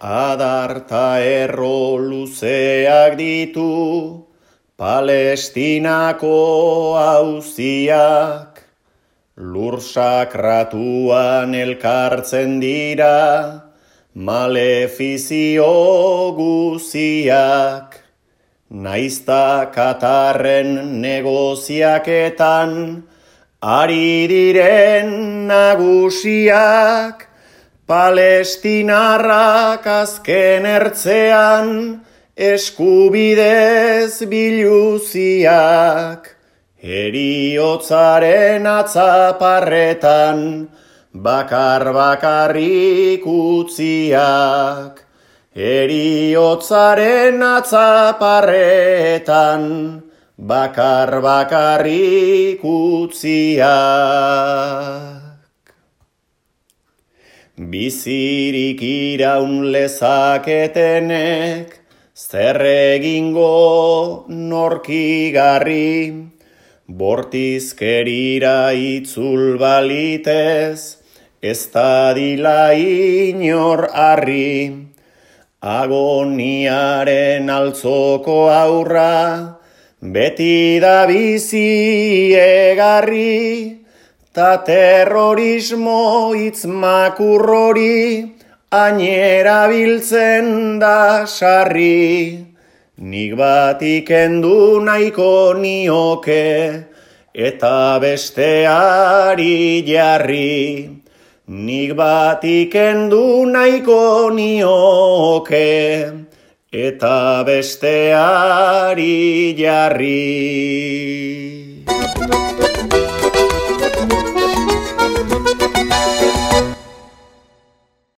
Adarta erro luzeak ditu Palestinako hauziak Lur sakratuan elkartzen dira Malefizio guziak. Naizta katarren negoziaketan Ari diren nagusiak Palestinarrak azken ertzean eskubidez biluziak. Heriotzaren atzaparretan bakar bakarrik utziak. Heriotzaren atzaparretan bakar bakarrik utziak. Bizirik iraun lezaketenek, zer egingo norkigarri, bortizkerira itzul balitez, ez da dila inor arri, agoniaren altzoko aurra, beti da bizi egarri, Ta terrorismo hitz makurrori ainera biltzen da sarri. Nik bat ikendu nahiko nioke eta besteari jarri. Nik bat ikendu nahiko nioke eta besteari jarri.